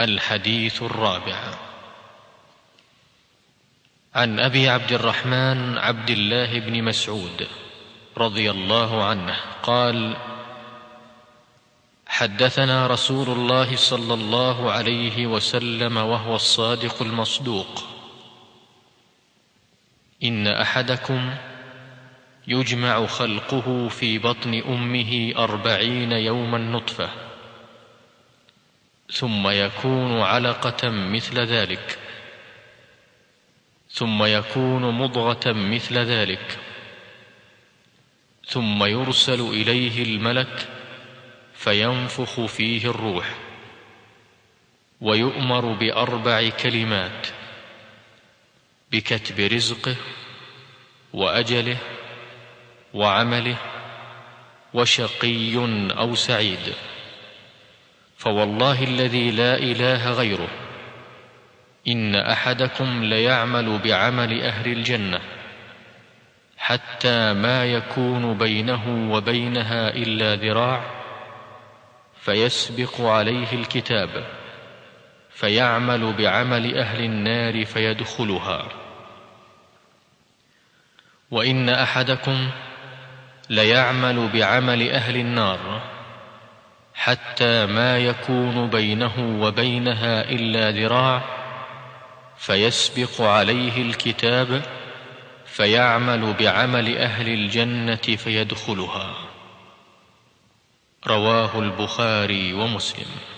الحديث الرابع. عن أبي عبد الرحمن عبد الله بن مسعود رضي الله عنه قال حدثنا رسول الله صلى الله عليه وسلم وهو الصادق المصدوق. إن أحدكم يجمع خلقه في بطن أمه أربعين يوما نطفة. ثم يكون علقة مثل ذلك. ثم يكون مضغة مثل ذلك. ثم يرسل إليه الملك فينفخ فيه الروح ويؤمر بأربع كلمات بكتب رزقه وأجله وعمله وشقي أو سعيد. فوالله الذي لا إله غيره إن أحدكم ليعمل بعمل أهل الجنة حتى ما يكون بينه وبينها إلا ذراع فيسبق عليه الكتاب فيعمل بعمل أهل النار فيدخلها. وإن أحدكم ليعمل بعمل أهل النار حتى ما يكون بينه وبينها إلا ذراع فيسبق عليه الكتاب فيعمل بعمل أهل الجنة فيدخلها. رواه البخاري ومسلم.